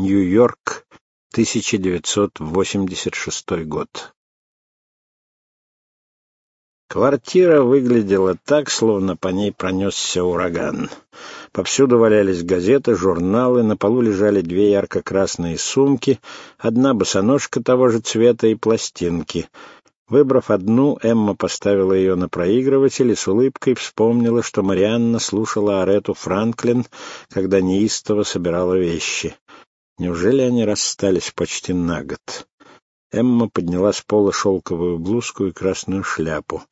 Нью-Йорк, 1986 год. Квартира выглядела так, словно по ней пронесся ураган. Повсюду валялись газеты, журналы, на полу лежали две ярко-красные сумки, одна босоножка того же цвета и пластинки. Выбрав одну, Эмма поставила ее на проигрыватель и с улыбкой вспомнила, что Марианна слушала Арету Франклин, когда неистово собирала вещи. Неужели они расстались почти на год? Эмма подняла с пола шелковую блузку и красную шляпу.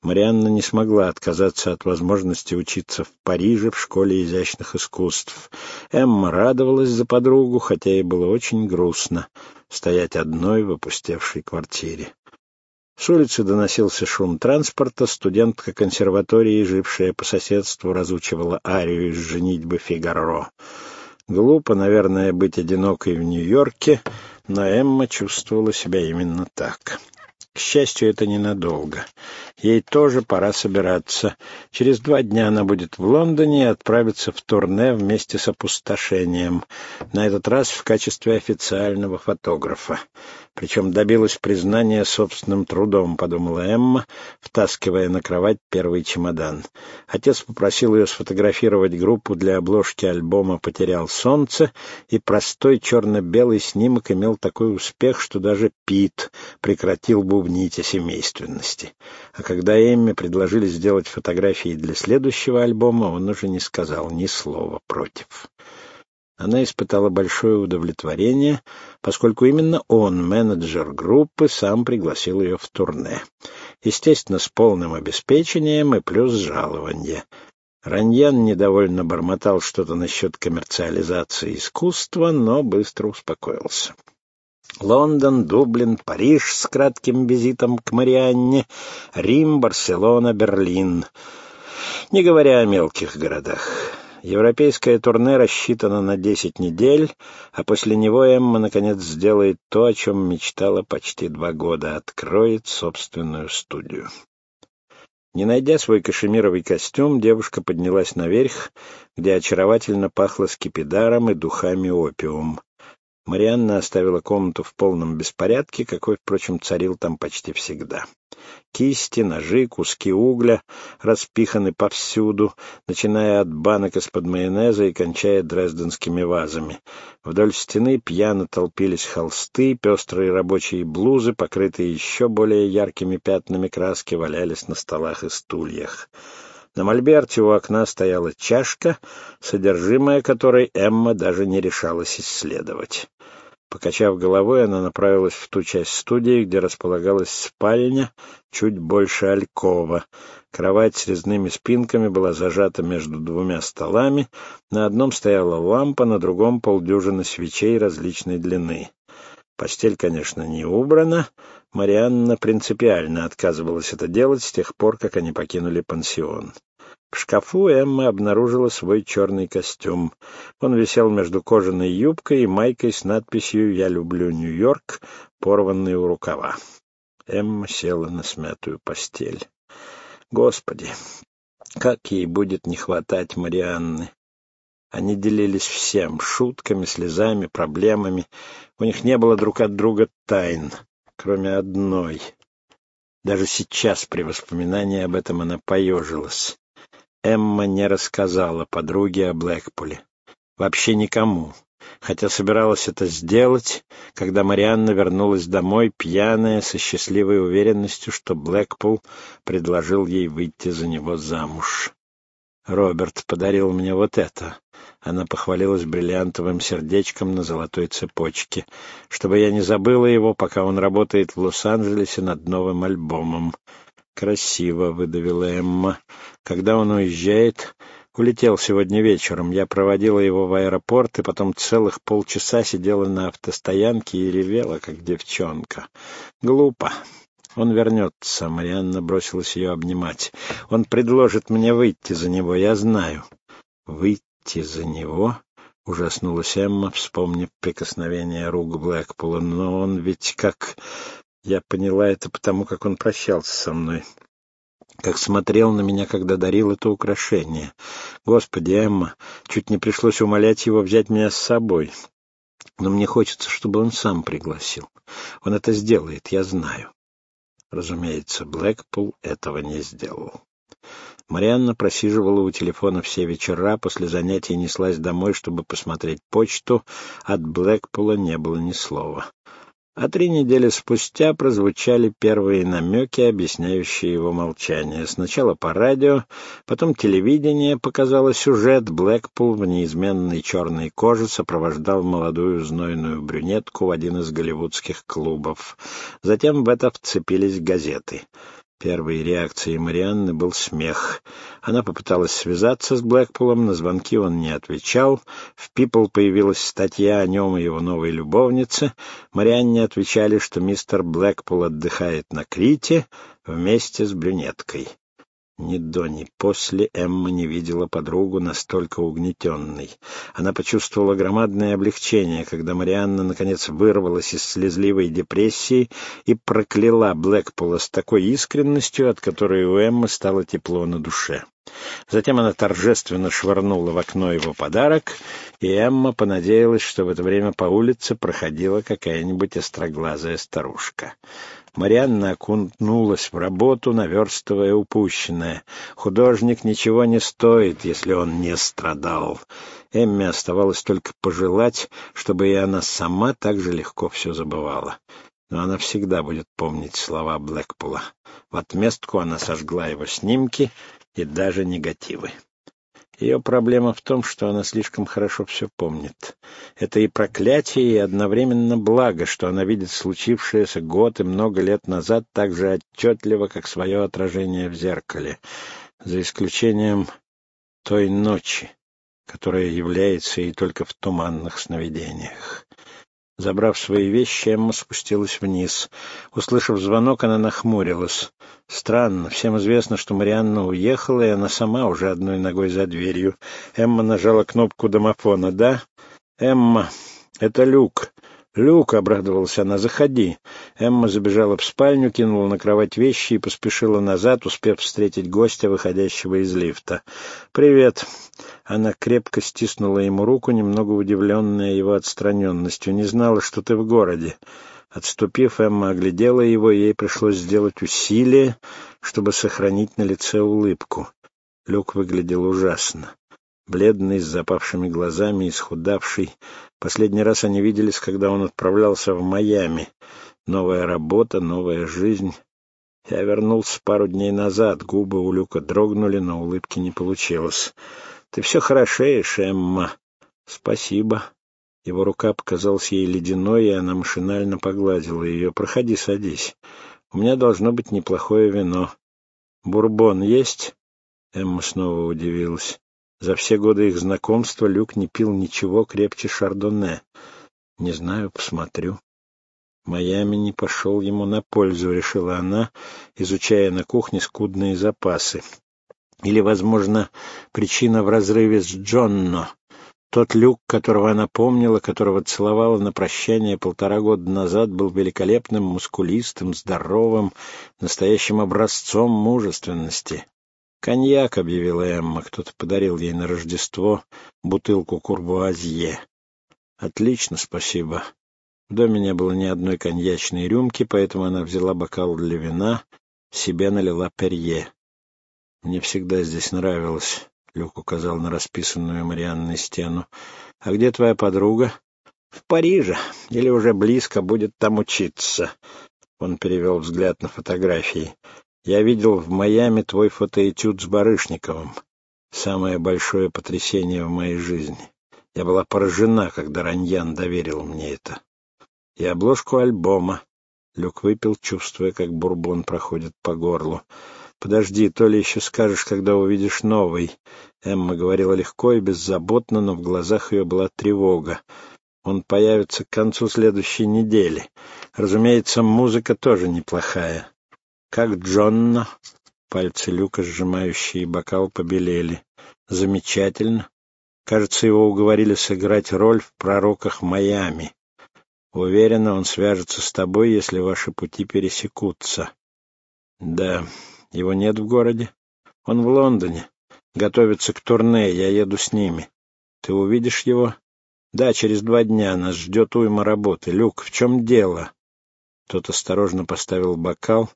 Марианна не смогла отказаться от возможности учиться в Париже в школе изящных искусств. Эмма радовалась за подругу, хотя ей было очень грустно стоять одной в опустевшей квартире. С улицы доносился шум транспорта, студентка консерватории, жившая по соседству, разучивала арию из «Женитьбы Фигаро». Глупо, наверное, быть одинокой в Нью-Йорке, но Эмма чувствовала себя именно так. К счастью, это ненадолго. Ей тоже пора собираться. Через два дня она будет в Лондоне и отправится в турне вместе с опустошением, на этот раз в качестве официального фотографа причем добилась признания собственным трудом, подумала Эмма, втаскивая на кровать первый чемодан. Отец попросил ее сфотографировать группу для обложки альбома «Потерял солнце», и простой черно-белый снимок имел такой успех, что даже Пит прекратил бубнить о семейственности. А когда Эмме предложили сделать фотографии для следующего альбома, он уже не сказал ни слова против. Она испытала большое удовлетворение, поскольку именно он, менеджер группы, сам пригласил ее в турне. Естественно, с полным обеспечением и плюс жалование. Раньян недовольно бормотал что-то насчет коммерциализации искусства, но быстро успокоился. Лондон, Дублин, Париж с кратким визитом к Марианне, Рим, Барселона, Берлин. Не говоря о мелких городах. Европейское турне рассчитано на десять недель, а после него Эмма, наконец, сделает то, о чем мечтала почти два года — откроет собственную студию. Не найдя свой кашемировый костюм, девушка поднялась наверх, где очаровательно пахло скипидаром и духами опиум. Марианна оставила комнату в полном беспорядке, какой, впрочем, царил там почти всегда. Кисти, ножи, куски угля распиханы повсюду, начиная от банок из-под майонеза и кончая дрезденскими вазами. Вдоль стены пьяно толпились холсты, пестрые рабочие блузы, покрытые еще более яркими пятнами краски, валялись на столах и стульях. На мольберте у окна стояла чашка, содержимое которой Эмма даже не решалась исследовать. Покачав головой, она направилась в ту часть студии, где располагалась спальня, чуть больше алькова. Кровать с резными спинками была зажата между двумя столами, на одном стояла лампа, на другом полдюжины свечей различной длины. Постель, конечно, не убрана. Марианна принципиально отказывалась это делать с тех пор, как они покинули пансион. В шкафу Эмма обнаружила свой черный костюм. Он висел между кожаной юбкой и майкой с надписью «Я люблю Нью-Йорк», порванной у рукава. Эмма села на смятую постель. Господи, как ей будет не хватать Марианны! Они делились всем — шутками, слезами, проблемами. У них не было друг от друга тайн, кроме одной. Даже сейчас, при воспоминании об этом, она поежилась. Эмма не рассказала подруге о Блэкпуле. Вообще никому. Хотя собиралась это сделать, когда Марианна вернулась домой, пьяная, со счастливой уверенностью, что Блэкпул предложил ей выйти за него замуж. «Роберт подарил мне вот это». Она похвалилась бриллиантовым сердечком на золотой цепочке, чтобы я не забыла его, пока он работает в Лос-Анджелесе над новым альбомом. «Красиво», — выдавила Эмма. «Когда он уезжает?» «Улетел сегодня вечером. Я проводила его в аэропорт, и потом целых полчаса сидела на автостоянке и ревела, как девчонка. Глупо. Он вернется», — Марианна бросилась ее обнимать. «Он предложит мне выйти за него, я знаю». «Выйти за него?» — ужаснулась Эмма, вспомнив прикосновение рук Блэкпула. «Но он ведь как...» Я поняла это потому, как он прощался со мной. Как смотрел на меня, когда дарил это украшение. Господи, Эмма, чуть не пришлось умолять его взять меня с собой. Но мне хочется, чтобы он сам пригласил. Он это сделает, я знаю. Разумеется, Блэкпул этого не сделал. Марианна просиживала у телефона все вечера, после занятий неслась домой, чтобы посмотреть почту. От Блэкпула не было ни слова. А три недели спустя прозвучали первые намеки, объясняющие его молчание. Сначала по радио, потом телевидение показало сюжет. Блэкпул в неизменной черной коже сопровождал молодую знойную брюнетку в один из голливудских клубов. Затем в это вцепились газеты. Первой реакцией Марианны был смех. Она попыталась связаться с Блэкпулом, на звонки он не отвечал. В People появилась статья о нем и его новой любовнице. Марианне отвечали, что мистер Блэкпул отдыхает на Крите вместе с брюнеткой. Ни до, ни после Эмма не видела подругу настолько угнетенной. Она почувствовала громадное облегчение, когда Марианна наконец вырвалась из слезливой депрессии и прокляла Блэкпула с такой искренностью, от которой у Эммы стало тепло на душе. Затем она торжественно швырнула в окно его подарок, и Эмма понадеялась, что в это время по улице проходила какая-нибудь остроглазая старушка. Марианна окунулась в работу, наверстывая упущенное. Художник ничего не стоит, если он не страдал. Эмме оставалось только пожелать, чтобы и она сама так же легко все забывала. Но она всегда будет помнить слова Блэкпула. В отместку она сожгла его снимки и даже негативы. Ее проблема в том, что она слишком хорошо все помнит. Это и проклятие, и одновременно благо, что она видит случившееся год и много лет назад так же отчетливо, как свое отражение в зеркале, за исключением той ночи, которая является ей только в туманных сновидениях. Забрав свои вещи, Эмма спустилась вниз. Услышав звонок, она нахмурилась. Странно, всем известно, что Марианна уехала, и она сама уже одной ногой за дверью. Эмма нажала кнопку домофона. «Да? Эмма, это Люк. «Люк», — обрадовалась она, — «заходи». Эмма забежала в спальню, кинула на кровать вещи и поспешила назад, успев встретить гостя, выходящего из лифта. «Привет». Она крепко стиснула ему руку, немного удивленная его отстраненностью. «Не знала, что ты в городе». Отступив, Эмма оглядела его, ей пришлось сделать усилие, чтобы сохранить на лице улыбку. Люк выглядел ужасно. Бледный, с запавшими глазами, исхудавший, Последний раз они виделись, когда он отправлялся в Майами. Новая работа, новая жизнь. Я вернулся пару дней назад. Губы у Люка дрогнули, но улыбки не получилось. Ты все хорошеешь, Эмма. Спасибо. Его рука показалась ей ледяной, и она машинально погладила ее. Проходи, садись. У меня должно быть неплохое вино. Бурбон есть? Эмма снова удивилась. За все годы их знакомства Люк не пил ничего крепче шардоне. Не знаю, посмотрю. Майами не пошел ему на пользу, решила она, изучая на кухне скудные запасы. Или, возможно, причина в разрыве с Джонно. Тот Люк, которого она помнила, которого целовала на прощание полтора года назад, был великолепным, мускулистым, здоровым, настоящим образцом мужественности. «Коньяк», — объявила Эмма. Кто-то подарил ей на Рождество бутылку курбуазье. «Отлично, спасибо». В доме не было ни одной коньячной рюмки, поэтому она взяла бокал для вина, себе налила перье. «Мне всегда здесь нравилось», — Люк указал на расписанную Марианной стену. «А где твоя подруга?» «В Париже. Или уже близко будет там учиться». Он перевел взгляд на фотографии. Я видел в Майами твой фотоэтюд с Барышниковым. Самое большое потрясение в моей жизни. Я была поражена, когда Раньян доверил мне это. И обложку альбома. Люк выпил, чувствуя, как бурбон проходит по горлу. «Подожди, то ли еще скажешь, когда увидишь новый». Эмма говорила легко и беззаботно, но в глазах ее была тревога. Он появится к концу следующей недели. Разумеется, музыка тоже неплохая. «Как Джонна?» Пальцы Люка, сжимающие бокал, побелели. «Замечательно. Кажется, его уговорили сыграть роль в «Пророках Майами». Уверена, он свяжется с тобой, если ваши пути пересекутся. Да, его нет в городе. Он в Лондоне. Готовится к турне, я еду с ними. Ты увидишь его? Да, через два дня нас ждет уйма работы. Люк, в чем дело? Тот осторожно поставил бокал,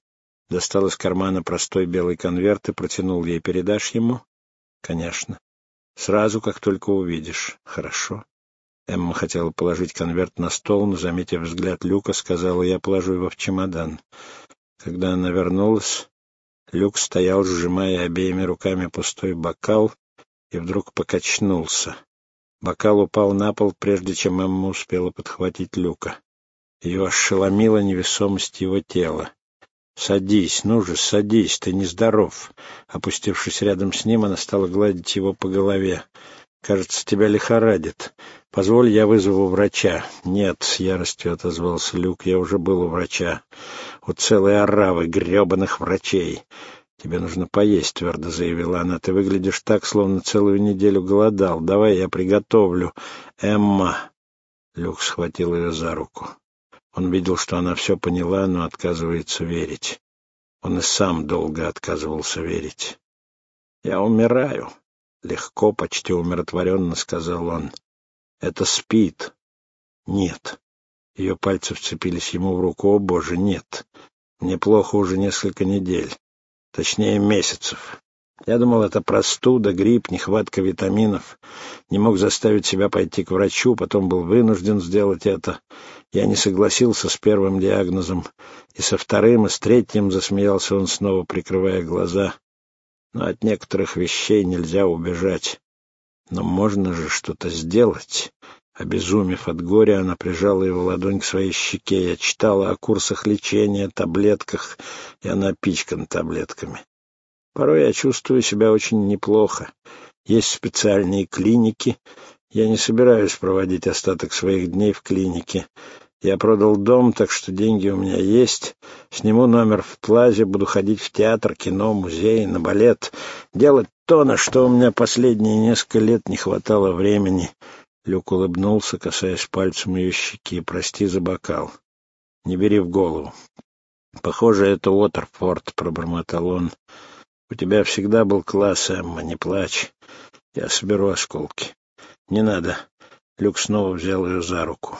достал из кармана простой белый конверт и протянул ей. Передашь ему? Конечно. Сразу, как только увидишь. Хорошо. Эмма хотела положить конверт на стол, но, заметив взгляд Люка, сказала, я положу его в чемодан. Когда она вернулась, Люк стоял, сжимая обеими руками пустой бокал, и вдруг покачнулся. Бокал упал на пол, прежде чем Эмма успела подхватить Люка. Ее ошеломила невесомость его тела. «Садись, ну же, садись, ты нездоров!» Опустившись рядом с ним, она стала гладить его по голове. «Кажется, тебя лихорадит. Позволь, я вызову врача». «Нет», — с яростью отозвался Люк, — «я уже был у врача. У целой оравы гребаных врачей. «Тебе нужно поесть», — твердо заявила она. «Ты выглядишь так, словно целую неделю голодал. Давай я приготовлю. Эмма!» Люк схватил ее за руку. Он видел, что она все поняла, но отказывается верить. Он и сам долго отказывался верить. «Я умираю», — легко, почти умиротворенно сказал он. «Это спит». «Нет». Ее пальцы вцепились ему в руку. «О, Боже, нет. Мне плохо уже несколько недель. Точнее, месяцев. Я думал, это простуда, грипп, нехватка витаминов. Не мог заставить себя пойти к врачу, потом был вынужден сделать это. Я не согласился с первым диагнозом. И со вторым, и с третьим засмеялся он снова, прикрывая глаза. Но от некоторых вещей нельзя убежать. Но можно же что-то сделать. Обезумев от горя, она прижала его ладонь к своей щеке. Я читала о курсах лечения, таблетках, и она пичкана таблетками. Порой я чувствую себя очень неплохо. Есть специальные клиники. Я не собираюсь проводить остаток своих дней в клинике. Я продал дом, так что деньги у меня есть. Сниму номер в Плазе, буду ходить в театр, кино, музей, на балет. Делать то, на что у меня последние несколько лет не хватало времени. Люк улыбнулся, касаясь пальцем ее щеки. «Прости за бокал. Не бери в голову». «Похоже, это Уотерфорд», — пробормотал он. «У тебя всегда был класс, Эмма, не плачь. Я соберу осколки». «Не надо». Люк снова взял ее за руку.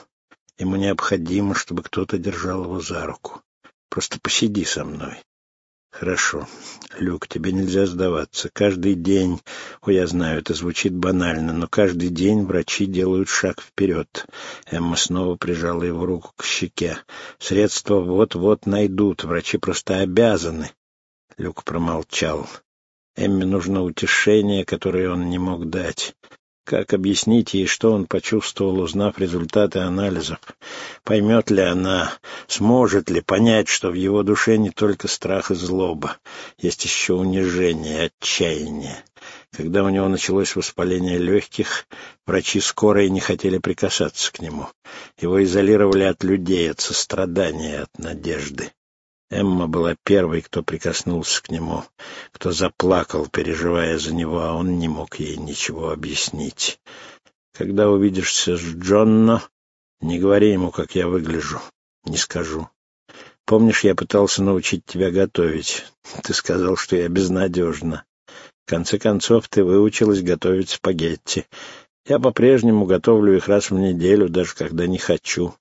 Ему необходимо, чтобы кто-то держал его за руку. «Просто посиди со мной». Хорошо. Люк, тебе нельзя сдаваться. Каждый день... О, я знаю, это звучит банально, но каждый день врачи делают шаг вперед. Эмма снова прижала его руку к щеке. Средства вот-вот найдут. Врачи просто обязаны. Люк промолчал. Эмме нужно утешение, которое он не мог дать. Как объяснить ей, что он почувствовал, узнав результаты анализов? Поймет ли она, сможет ли понять, что в его душе не только страх и злоба, есть еще унижение, отчаяние? Когда у него началось воспаление легких, врачи скорой не хотели прикасаться к нему. Его изолировали от людей, от сострадания, от надежды. Эмма была первой, кто прикоснулся к нему, кто заплакал, переживая за него, а он не мог ей ничего объяснить. «Когда увидишься с Джонно, не говори ему, как я выгляжу. Не скажу. Помнишь, я пытался научить тебя готовить. Ты сказал, что я безнадежна. В конце концов, ты выучилась готовить спагетти. Я по-прежнему готовлю их раз в неделю, даже когда не хочу».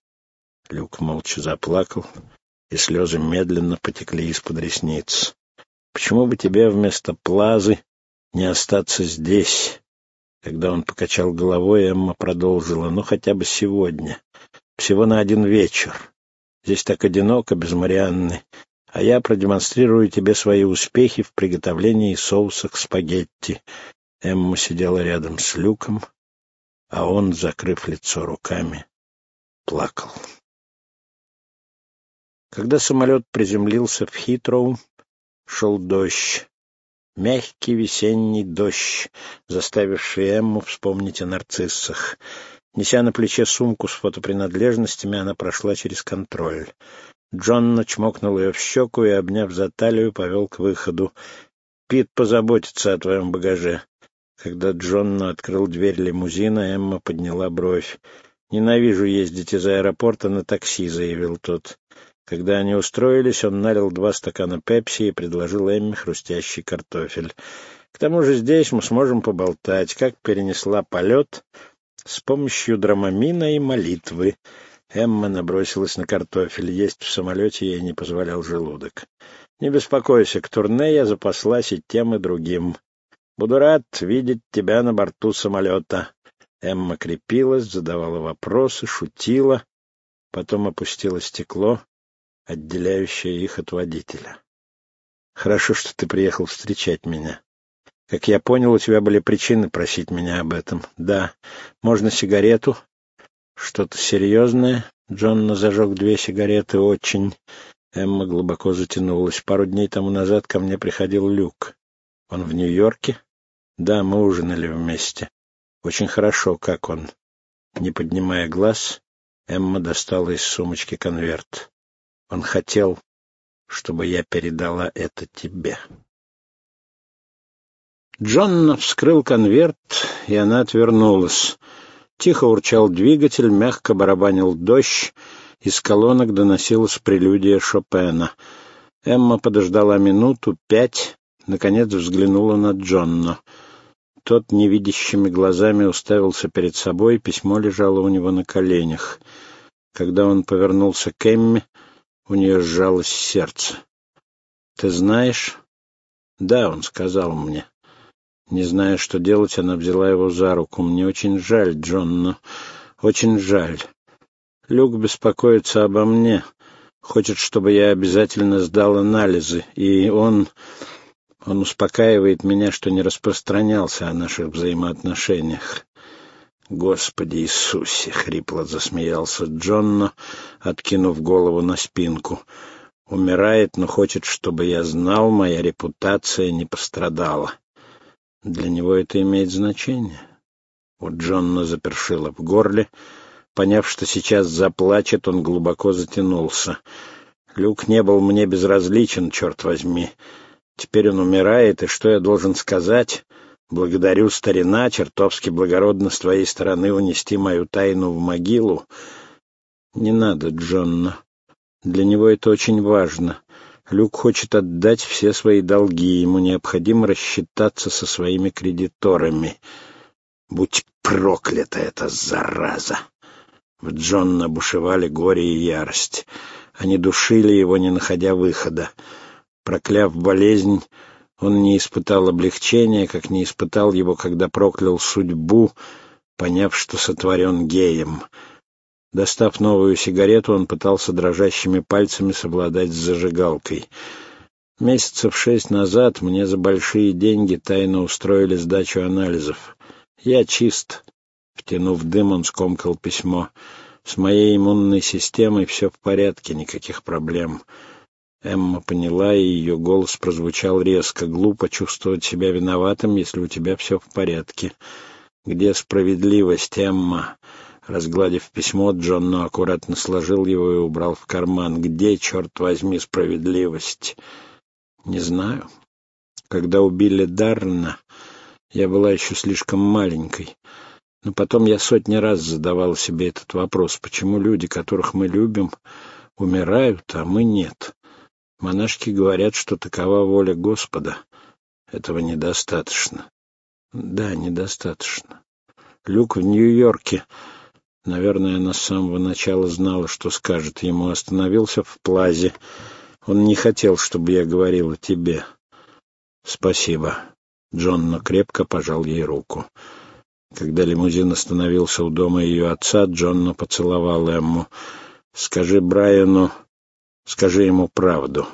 Люк молча заплакал и слезы медленно потекли из-под ресниц. «Почему бы тебе вместо плазы не остаться здесь?» Когда он покачал головой, Эмма продолжила. «Ну, хотя бы сегодня. Всего на один вечер. Здесь так одиноко, без Марианны. А я продемонстрирую тебе свои успехи в приготовлении соуса к спагетти». Эмма сидела рядом с Люком, а он, закрыв лицо руками, плакал. Когда самолет приземлился в Хитроу, шел дождь. Мягкий весенний дождь, заставивший Эмму вспомнить о нарциссах. Неся на плече сумку с фотопринадлежностями, она прошла через контроль. Джон начмокнул ее в щеку и, обняв за талию, повел к выходу. «Пит позаботится о твоем багаже». Когда Джон открыл дверь лимузина, Эмма подняла бровь. «Ненавижу ездить из аэропорта на такси», — заявил тот. Когда они устроились, он налил два стакана пепси и предложил Эмме хрустящий картофель. К тому же здесь мы сможем поболтать, как перенесла полет, С помощью драмамина и молитвы. Эмма набросилась на картофель. Есть в самолете ей не позволял желудок. Не беспокойся, к турне я запаслась и тем, и другим. Буду рад видеть тебя на борту самолета. Эмма крепилась, задавала вопросы, шутила, потом опустила стекло, отделяющее их от водителя. Хорошо, что ты приехал встречать меня. Как я понял, у тебя были причины просить меня об этом. Да. Можно сигарету? Что-то серьезное? Джонна зажег две сигареты. Очень. Эмма глубоко затянулась. Пару дней тому назад ко мне приходил Люк. Он в Нью-Йорке? Да, мы ужинали вместе. Очень хорошо. Как он? Не поднимая глаз, Эмма достала из сумочки конверт. Он хотел, чтобы я передала это тебе. Джонна вскрыл конверт, и она отвернулась. Тихо урчал двигатель, мягко барабанил дождь, из колонок доносилась прелюдия Шопена. Эмма подождала минуту, пять, наконец взглянула на Джонну. Тот невидящими глазами уставился перед собой, письмо лежало у него на коленях. Когда он повернулся к Эмме, у нее сжалось сердце. «Ты знаешь?» «Да», — он сказал мне. Не зная, что делать, она взяла его за руку. «Мне очень жаль, Джон, но очень жаль. Люк беспокоится обо мне, хочет, чтобы я обязательно сдал анализы, и он... Он успокаивает меня, что не распространялся о наших взаимоотношениях. «Господи Иисусе!» — хрипло засмеялся Джонно, откинув голову на спинку. «Умирает, но хочет, чтобы я знал, моя репутация не пострадала. Для него это имеет значение». У Джонна запершило в горле. Поняв, что сейчас заплачет, он глубоко затянулся. «Люк не был мне безразличен, черт возьми. Теперь он умирает, и что я должен сказать?» Благодарю, старина, чертовски благородно с твоей стороны унести мою тайну в могилу. Не надо, Джонна. Для него это очень важно. Люк хочет отдать все свои долги, ему необходимо рассчитаться со своими кредиторами. Будь проклята эта зараза! В Джонна бушевали горе и ярость. Они душили его, не находя выхода. Прокляв болезнь, он не испытал облегчения, как не испытал его, когда проклял судьбу, поняв, что сотворен геем. Достав новую сигарету, он пытался дрожащими пальцами совладать с зажигалкой. Месяцев шесть назад мне за большие деньги тайно устроили сдачу анализов. Я чист. Втянув дым, он скомкал письмо. С моей иммунной системой все в порядке, никаких проблем. Эмма поняла, и ее голос прозвучал резко. «Глупо чувствовать себя виноватым, если у тебя все в порядке. Где справедливость, Эмма?» Разгладив письмо, Джонно аккуратно сложил его и убрал в карман. «Где, черт возьми, справедливость?» «Не знаю. Когда убили Дарна, я была еще слишком маленькой. Но потом я сотни раз задавал себе этот вопрос, почему люди, которых мы любим, умирают, а мы нет?» Монашки говорят, что такова воля Господа. Этого недостаточно. Да, недостаточно. Люк в Нью-Йорке. Наверное, она с самого начала знала, что скажет ему. Остановился в плазе. Он не хотел, чтобы я говорил о тебе. Спасибо. Джонно крепко пожал ей руку. Когда лимузин остановился у дома ее отца, Джонно поцеловал Эмму. «Скажи Брайану, Скажи ему правду.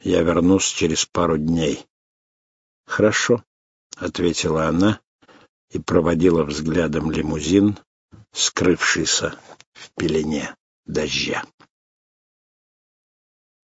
Я вернусь через пару дней. — Хорошо, — ответила она и проводила взглядом лимузин, скрывшийся в пелене дождя.